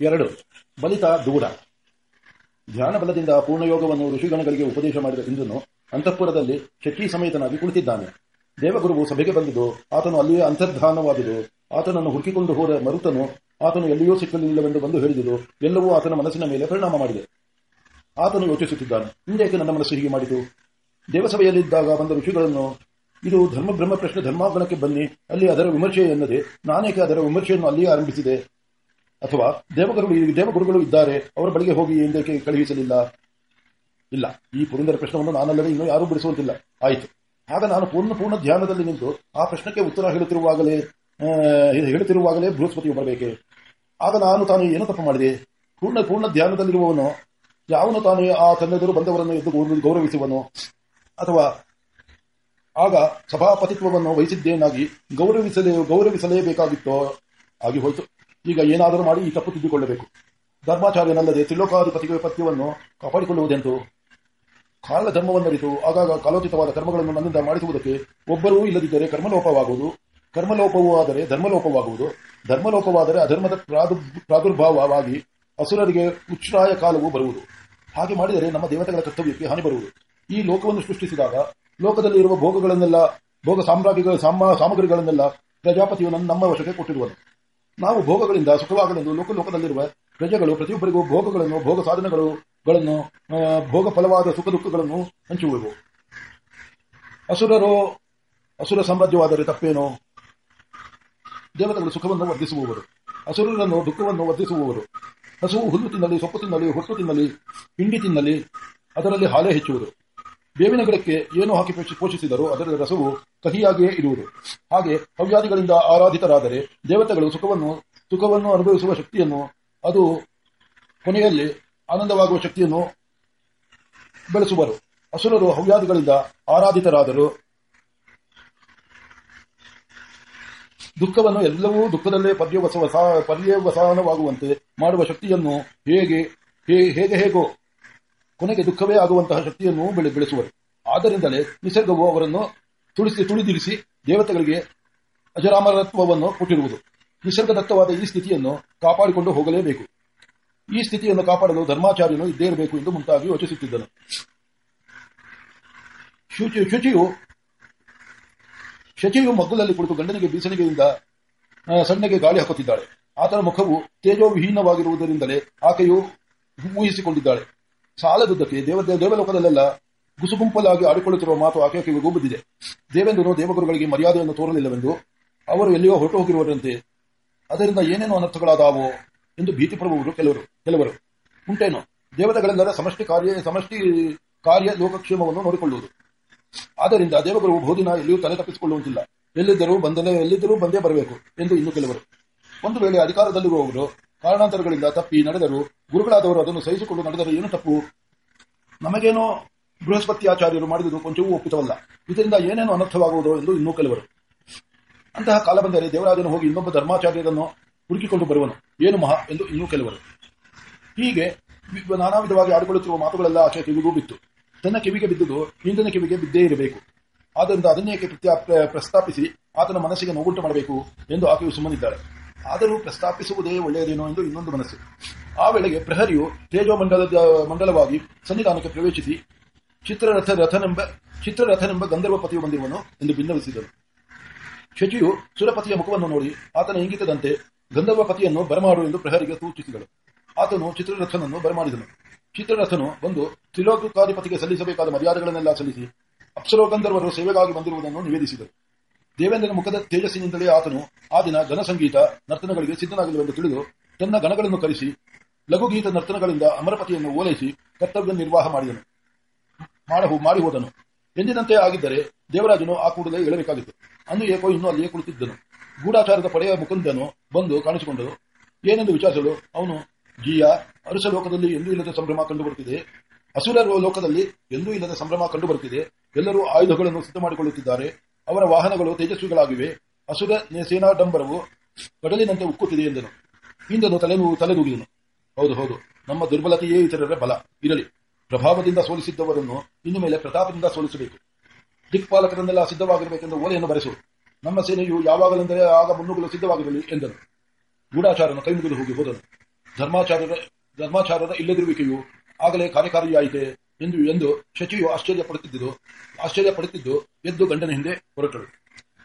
ಎರಡು, ಬಲಿತ ದೂರ ಧ್ಯಾನ ಬಲದಿಂದ ಪೂರ್ಣಯೋಗವನ್ನು ಋಷಿಗಣಗಳಿಗೆ ಉಪದೇಶ ಮಾಡಿದ ಇಂದ್ರನು ಅಂತಃಪುರದಲ್ಲಿ ಶಚಿ ಸಮೇತನಾಗಿ ಕುಳಿತಿದ್ದಾನೆ. ದೇವಗುರುವು ಸಭೆಗೆ ಬಂದಿದ್ದು, ಆತನು ಅಲ್ಲಿಯೇ ಅಂತರ್ಧಾನವಾದುದು ಆತನನ್ನು ಹುಡುಕಿಕೊಂಡು ಹೋದ ಮರುತನು ಆತನು ಎಲ್ಲಿಯೂ ಸಿಕ್ಕಲಿಲ್ಲವೆಂದು ಬಂದು ಹೇಳಿದುದು ಎಲ್ಲವೂ ಆತನ ಮನಸ್ಸಿನ ಮೇಲೆ ಪರಿಣಾಮ ಮಾಡಿದೆ. ಆತನು ಯೋಚಿಸುತ್ತಿದ್ದಾನೆ ಹಿಂದೇಕೆ ನನ್ನ ಮನಸ್ಸು ಹೀಗೆ ಮಾಡಿತು? ದೇವಸಭೆಯಲ್ಲಿದ್ದಾಗ ಬಂದ ಋಷಿಗಳನ್ನು, ಇದು ಧರ್ಮ ಬ್ರಹ್ಮ ಪ್ರಶ್ನೆ ಧರ್ಮಾಗಣಕ್ಕೆ ಬನ್ನಿ, ಅಲ್ಲಿ ಅದರ ವಿಮರ್ಶೆ ಎನ್ನದೆ, ನಾನೇಕೆ ಅದರ ವಿಮರ್ಶೆಯನ್ನು ಅಲ್ಲಿಯೇ ಆರಂಭಿಸಿದೆ? ಅಥವಾ ದೇವಗುರುಗಳು ದೇವಗುರುಗಳು ಇದ್ದಾರೆ, ಅವರ ಬಳಿಗೆ ಹೋಗಿ ಹಿಂದಕ್ಕೆ ಕಳುಹಿಸಲಿಲ್ಲ. ಇಲ್ಲ. ಈ ಪುರಂದರ ಪ್ರಶ್ನವನ್ನು ನಾನಲ್ಲದೆ ಇನ್ನೂ ಯಾರೂ ಬಿಡಿಸುವಂತಿಲ್ಲ. ಆಯಿತು. ಆಗ ನಾನು ಪೂರ್ಣ ಪೂರ್ಣ ಧ್ಯಾನದಲ್ಲಿ ನಿಂತು ಆ ಪ್ರಶ್ನಕ್ಕೆ ಉತ್ತರ ಹೇಳುತ್ತಿರುವಾಗಲೇ ಹೇಳುತ್ತಿರುವಾಗಲೇ ಬೃಹಸ್ಪತಿಯು ಬರಬೇಕೆ? ಆಗ ನಾನು ತಾನು ಏನು ತಪ್ಪು ಮಾಡಿದೆ? ಪೂರ್ಣ ಪೂರ್ಣ ಧ್ಯಾನದಲ್ಲಿರುವವನು, ಯಾವನು ತಾನು ಆ ತನ್ನೆದುರು ಬಂದವರನ್ನು ಎದ್ದು ಗೌರವ- ಗೌರವಿಸುವನು? ಅಥವಾ ಆಗ ಸಭಾಪತಿತ್ವವನ್ನು ವಹಿಸಿದ್ದೇನಾಗಿ ಗೌರವಿಸಲೇ, ಗೌರವಿಸಲೇಬೇಕಾಗಿತ್ತೋ? ಆಗಿ ಹೋಯಿತು. ಈಗ ಏನಾದರೂ ಮಾಡಿ ಈ ತಪ್ಪು ತಿದ್ದಿಕೊಳ್ಳಬೇಕು. ಧರ್ಮಾಚಾರ್ಯನಲ್ಲದೆ ತ್ರಿಲೋಕಾಧಿಪತಿಗೆ ಪಥ್ಯವನ್ನು ಕಾಪಾಡಿಕೊಳ್ಳುವುದೆಂದು ಕಾಲ ಧರ್ಮವನ್ನರಿತು ಆಗಾಗ ಕಾಲೋಚಿತವಾದ ಕರ್ಮಗಳನ್ನು ನನ್ನಿಂದ ಮಾಡಿಸುವುದಕ್ಕೆ ಒಬ್ಬರೂ ಇಲ್ಲದಿದ್ದರೆ ಕರ್ಮಲೋಪವಾಗುವುದು? ಕರ್ಮಲೋಪವೂ ಆದರೆ ಧರ್ಮಲೋಪವಾಗುವುದು? ಧರ್ಮಲೋಪವಾದರೆ ಅಧರ್ಮದ ಪ್ರಾದು- ಪ್ರಾದುರ್ಭಾವವಾಗಿ ಅಸುರರಿಗೆ ಉಚ್ಛ್ರಾಯ ಕಾಲವು ಬರುವುದು. ಹಾಗೆ ಮಾಡಿದರೆ ನಮ್ಮ ದೇವತೆಗಳ ಕರ್ತವ್ಯಕ್ಕೆ ಹಾನಿ ಬರುವುದು. ಈ ಲೋಕವನ್ನು ಸೃಷ್ಟಿಸಿದಾಗ ಲೋಕದಲ್ಲಿರುವ ಭೋಗಗಳನ್ನೆಲ್ಲ, ಭೋಗ ಸಾಮ್ರಾಜ್ಯಗಳ ಸಾಮ, ಸಾಮಗ್ರಿಗಳನ್ನೆಲ್ಲ ಪ್ರಜಾಪತಿಯು ನಮ್ಮ ವಶಕ್ಕೆ ಕೊಟ್ಟಿರುವನು. ನಾವು ಭೋಗಗಳಿಂದ, ಸುಖವಾಗಲೆಂದು ಲೋಕ ಲೋಕದಲ್ಲಿರುವ ಪ್ರಜೆಗಳು, ಪ್ರತಿಯೊಬ್ಬರಿಗೂ ಭೋಗಗಳನ್ನು, ಭೋಗ ಸಾಧನಗಳು, ಗಳನ್ನು ಭೋಗ ಫಲವಾದ ಸುಖ ದುಃಖಗಳನ್ನು ಹಂಚುವೆವು. ಅಸುರರು, ಅಸುರ ಸಾಮ್ರಾಜ್ಯವಾದರೆ ತಪ್ಪೇನೋ? ದೇವತೆಗಳು ಸುಖವನ್ನು ವರ್ಧಿಸುವವರು. ಅಸುರರನ್ನು ದುಃಖವನ್ನು ವರ್ಧಿಸುವವರು. ಹಸುವು ಹುಲ್ಲು ತಿನ್ನಲಿ, ಸೊಪ್ಪು ತಿನ್ನಲಿ, ಹೊಟ್ಟು ತಿನ್ನಲಿ, ಹಿಂಡಿ ತಿನ್ನಲಿ, ಅದರಲ್ಲಿ ಹಾಲೇ ಹೆಚ್ಚುವುದು. ಬೇವಿನ ಗಿಡಕ್ಕೆ ಏನು ಹಾಕಿ ಪೋಷಿ- ಪೋಷಿಸಿದರೂ ಅದರ ರಸವು ಕಹಿಯಾಗಿಯೇ ಇರುವುದು. ಹಾಗೆ ಹವ್ಯಾದಿಗಳಿಂದ ಆರಾಧಿತರಾದರೆ ದೇವತೆಗಳು ಸುಖವನ್ನು ಸುಖವನ್ನು ಅನುಭವಿಸುವ ಶಕ್ತಿಯನ್ನು ಅದು ಕೊನೆಯಲ್ಲಿ ಆನಂದವಾಗುವ ಶಕ್ತಿಯನ್ನು ಬೆಳೆಸುವರು. ಅಸುರರು ಹವ್ಯಾದಿಗಳಿಂದ ಆರಾಧಿತರಾದರು. ದುಃಖವನ್ನು ಎಲ್ಲವೂ ದುಃಖದಲ್ಲೇ ಪರ್ಯವಸ ಪರ್ಯವಸಾನವಾಗುವಂತೆ ಮಾಡುವ ಶಕ್ತಿಯನ್ನು ಹೇಗೆ ಹೇಗೆ ಹೇಗೋ ಕೊನೆಗೆ ದುಃಖವೇ ಆಗುವಂತಹ ಶಕ್ತಿಯನ್ನು ಬೆಳೆ, ಬೆಳೆಸುವರು. ಆದ್ದರಿಂದಲೇ ನಿಸರ್ಗವು ಅವರನ್ನು ತುಳಿಸಿ, ತುಳಿದಿರಿಸಿ ದೇವತೆಗಳಿಗೆ ಅಜರಾಮರತ್ವವನ್ನು ಕೊಟ್ಟಿರುವುದು. ನಿಸರ್ಗದತ್ತವಾದ ಈ ಸ್ಥಿತಿಯನ್ನು ಕಾಪಾಡಿಕೊಂಡು ಹೋಗಲೇಬೇಕು. ಈ ಸ್ಥಿತಿಯನ್ನು ಕಾಪಾಡಲು ಧರ್ಮಾಚಾರ್ಯನು ಇದ್ದೇ ಇರಬೇಕು ಎಂದು ಮುಂತಾಗಿ ಯೋಚಿಸುತ್ತಿದ್ದನು. ಶುಚಿ, ಶುಚಿಯು, ಶಚಿಯು ಮಗ್ಗುಲಲ್ಲಿ ಕುಳಿತು ಗಂಡನಿಗೆ ಬೀಸಣಿಗೆಯಿಂದ ಸಣ್ಣಗೆ ಗಾಳಿ ಹಾಕುತ್ತಿದ್ದಾಳೆ. ಆತನ ಮುಖವು ತೇಜೋವಿಹೀನವಾಗಿರುವುದರಿಂದಲೇ ಆಕೆಯು ಊಹಿಸಿಕೊಂಡಿದ್ದಾಳೆ. ಸಾಲದುದ್ದಕ್ಕೆ ದೇವ ದೇವಲೋಕದಲ್ಲೆಲ್ಲ ಗುಸುಗುಂಪಲಾಗಿ ಆಡಿಕೊಳ್ಳುತ್ತಿರುವ ಮಾತು ಆಕೆಯ ಕಿವಿಗೂ ಬಿದ್ದಿದೆ ದೇವೇಂದ್ರನು ದೇವಗುರುಗಳಿಗೆ ಮರ್ಯಾದೆಯನ್ನು ತೋರಲಿಲ್ಲವೆಂದು ಅವರು ಎಲ್ಲಿಯೋ ಹೊರಟು ಹೋಗಿರುವಂತೆ ಅದರಿಂದ ಏನೇನು ಅನರ್ಥಗಳಾದಾವೋ? ಎಂದು ಭೀತಿ ಪಡುವವರು ಕೆಲವರು ಕೆಲವರು. ಉಂಟೇನು? ದೇವತೆಗಳೆಲ್ಲರ ಸಮಷ್ಟಿ ಕಾರ್ಯ ಸಮಷ್ಟಿ ಕಾರ್ಯ ಲೋಕಕ್ಷೇಮವನ್ನು ನೋಡಿಕೊಳ್ಳುವುದು. ಆದ್ದರಿಂದ ದೇವಗುರು ಬಹುದಿನ ಎಲ್ಲಿಯೂ ತಲೆ ತಪ್ಪಿಸಿಕೊಳ್ಳುವಂತಿಲ್ಲ. ಎಲ್ಲಿದ್ದರೂ ಬಂದಲೇ ಎಲ್ಲಿದ್ದರೂ ಬಂದೇ ಬರಬೇಕು ಎಂದು ಇನ್ನು ಕೆಲವರು. ಒಂದು ವೇಳೆ ಅಧಿಕಾರದಲ್ಲಿರುವವರು ಕಾರಣಾಂತರಗಳಿಂದ ತಪ್ಪಿ ನಡೆದರು ಗುರುಗಳಾದವರು ಅದನ್ನು ಸಹಿಸಿಕೊಂಡು ನಡೆದರೆ ಏನು ತಪ್ಪು? ನಮಗೇನೋ ಬೃಹಸ್ಪತಿ ಆಚಾರ್ಯರು ಮಾಡಿದುದು ಕೊಂಚವೂ ಒಪ್ಪಿತವಲ್ಲ. ಇದರಿಂದ ಏನೇನು ಅನರ್ಥವಾಗುವುದು ಎಂದು ಇನ್ನೂ ಕೆಲವರು. ಅಂತಹ ಕಾಲ ಬಂದರೆ ದೇವರಾಜನು ಹೋಗಿ ಇನ್ನೊಬ್ಬ ಧರ್ಮಾಚಾರ್ಯರನ್ನು ಹುಡುಕಿಕೊಂಡು ಬರುವನು. ಏನು ಮಹಾ ಎಂದು ಇನ್ನೂ ಕೆಲವರು. ಹೀಗೆ ನಾನಾ ವಿಧವಾಗಿ ಆಡಿಕೊಳ್ಳುತ್ತಿರುವ ಮಾತುಗಳೆಲ್ಲ ಆಚೆ ಕಿವಿಗೂ ಬಿತ್ತು. ತನ್ನ ಕಿವಿಗೆ ಬಿದ್ದುದು ಹಿಂದಿನ ಕಿವಿಗೆ ಬಿದ್ದೇ ಇರಬೇಕು. ಆದ್ದರಿಂದ ಅದನ್ನೇಕೆ ಪ್ರಸ್ತಾಪಿಸಿ ಆತನ ಮನಸ್ಸಿಗೆ ನೋವುಂಟು ಮಾಡಬೇಕು ಎಂದು ಆಕೆಯು ಸುಮ್ಮನಿದ್ದಾಳೆ. ಆದರೂ ಪ್ರಸ್ತಾಪಿಸುವುದೇ ಒಳ್ಳೆಯದೇನೋ ಎಂದು ಇನ್ನೊಂದು ಮನಸ್ಸು. ಆ ವೇಳೆಗೆ ಪ್ರಹರಿಯು ತೇಜೋಮಂಡಲದ, ಮಂಡಲವಾಗಿ ಸನ್ನಿಧಾನಕ್ಕೆ ಪ್ರವೇಶಿಸಿ ಚಿತ್ರರಥ ರಥನೆಂಬ, ಚಿತ್ರರಥನೆಂಬ ಗಂಧರ್ವ ಪತಿಯು ಬಂದಿರುವನು ಎಂದು ಭಿನ್ನವಿಸಿದರು ಶಚಿಯು ಸುರಪತಿಯ ಮುಖವನ್ನು ನೋಡಿ ಆತನ ಇಂಗಿತದಂತೆ ಗಂಧರ್ವ ಪತಿಯನ್ನು ಬರಮಾಡು ಎಂದು ಪ್ರಹರಿಗೆ ಸೂಚಿಸಿದಳು. ಆತನು ಚಿತ್ರರಥನನ್ನು ಬರಮಾಡಿದನು. ಚಿತ್ರರಥನು ಬಂದು ತ್ರಿಲೋಕಾಧಿಪತಿಗೆ ಸಲ್ಲಿಸಬೇಕಾದ ಮರ್ಯಾದೆಗಳನ್ನೆಲ್ಲ ಸಲ್ಲಿಸಿ ಅಪ್ಸರೋ ಗಂಧರ್ವರು ಸೇವೆಗಾಗಿ ಬಂದಿರುವುದನ್ನು ನಿವೇದಿಸಿದರು. ದೇವೇಂದ್ರನ ಮುಖದ ತೇಜಸ್ಸಿನಿಂದಲೇ ಆತನು ಆ ದಿನ ಘನಸಂಗೀತ, ನರ್ತನಗಳಿಗೆ ಸಿದ್ಧನಾಗಲಿವೆಂದು ತಿಳಿದು ತನ್ನ ಗಣಗಳನ್ನು ಕರೆಸಿ ಲಘುಗೀತ ನರ್ತನಗಳಿಂದ ಅಮರಪತಿಯನ್ನು ಓಲೈಸಿ ಕರ್ತವ್ಯ ನಿರ್ವಾಹ ಮಾಡಿದನು. ಮಾಡಹು ಮಾಡಿ ಹೋದನು. ಎಂದಿನಂತೆ ಆಗಿದ್ದರೆ ದೇವರಾಜನು ಆ ಕೂಡಲೇ ಏಳಬೇಕಾಗಿತ್ತು ಅಂದು ಏಕೋ ಇನ್ನೂ ಅಲ್ಲಿಯೇ ಕುಳಿತಿದ್ದನು. ಗೂಢಾಚಾರದ ಪಡೆಯ ಮುಕುಂದನು ಬಂದು ಕಾಣಿಸಿಕೊಂಡನು. ಏನೆಂದು ವಿಚಾರಿಸಲು ಅವನು, ಜೀಯ ಅರುಸ ಲೋಕದಲ್ಲಿ ಎಂದೂ ಇಲ್ಲದ ಸಂಭ್ರಮ ಕಂಡುಬರುತ್ತಿದೆ. ಹಸುರ ಲೋಕದಲ್ಲಿ ಎಂದೂ ಇಲ್ಲದ ಸಂಭ್ರಮ ಕಂಡುಬರುತ್ತಿದೆ. ಎಲ್ಲರೂ ಆಯುಧಗಳನ್ನು ಸಿದ್ಧ ಮಾಡಿಕೊಳ್ಳುತ್ತಿದ್ದಾರೆ ಅವರ ವಾಹನಗಳು ತೇಜಸ್ವಿಗಳಾಗಿವೆ. ಅಸುರ ಸೇನಾಡಂಬರವು ಕಡಲಿನಂತೆ ಉಕ್ಕುತ್ತಿದೆ ಎಂದನು. ಇಂದನು ತಲೆನೂ ತಲೆದೂಗಿದನು. ಹೌದು ಹೌದು. ನಮ್ಮ ದುರ್ಬಲತೆಯೇ ಇತರರ ಬಲ. ಇರಲಿ. ಪ್ರಭಾವದಿಂದ ಸೋಲಿಸಿದ್ದವರನ್ನು ಇನ್ನು ಮೇಲೆ ಪ್ರತಾಪದಿಂದ ಸೋಲಿಸಬೇಕು. ದಿಕ್ಪಾಲಕರನ್ನೆಲ್ಲ ಸಿದ್ಧವಾಗಿರಬೇಕೆಂದು ಓಲೆಯನ್ನು ಬರೆಸು. ನಮ್ಮ ಸೇನೆಯು ಯಾವಾಗಲೆಂದರೆ ಆಗ ಮುನ್ನುಗ್ಗಲು ಸಿದ್ಧವಾಗಿರಲಿ ಎಂದರು ಗೂಢಾಚಾರನ ಕೈ ಮುಗಿದು ಹೋಗಿ ಹೋದನು. ಧರ್ಮಾಚಾರ್ಯರ ಧರ್ಮಾಚಾರದ ಇಲ್ಲದಿರುವಿಕೆಯು ಆಗಲೇ ಕಾರ್ಯಕಾರಿಯಾಯಿತೆ ಎಂದು ಎಂದು ಶಚಿಯು ಆಶ್ಚರ್ಯ ಪಡುತ್ತಿದ್ದು ಆಶ್ಚರ್ಯ ಪಡುತ್ತಿದ್ದು ಎದ್ದು ಗಂಡನ ಹಿಂದೆ ಹೊರಟಳು.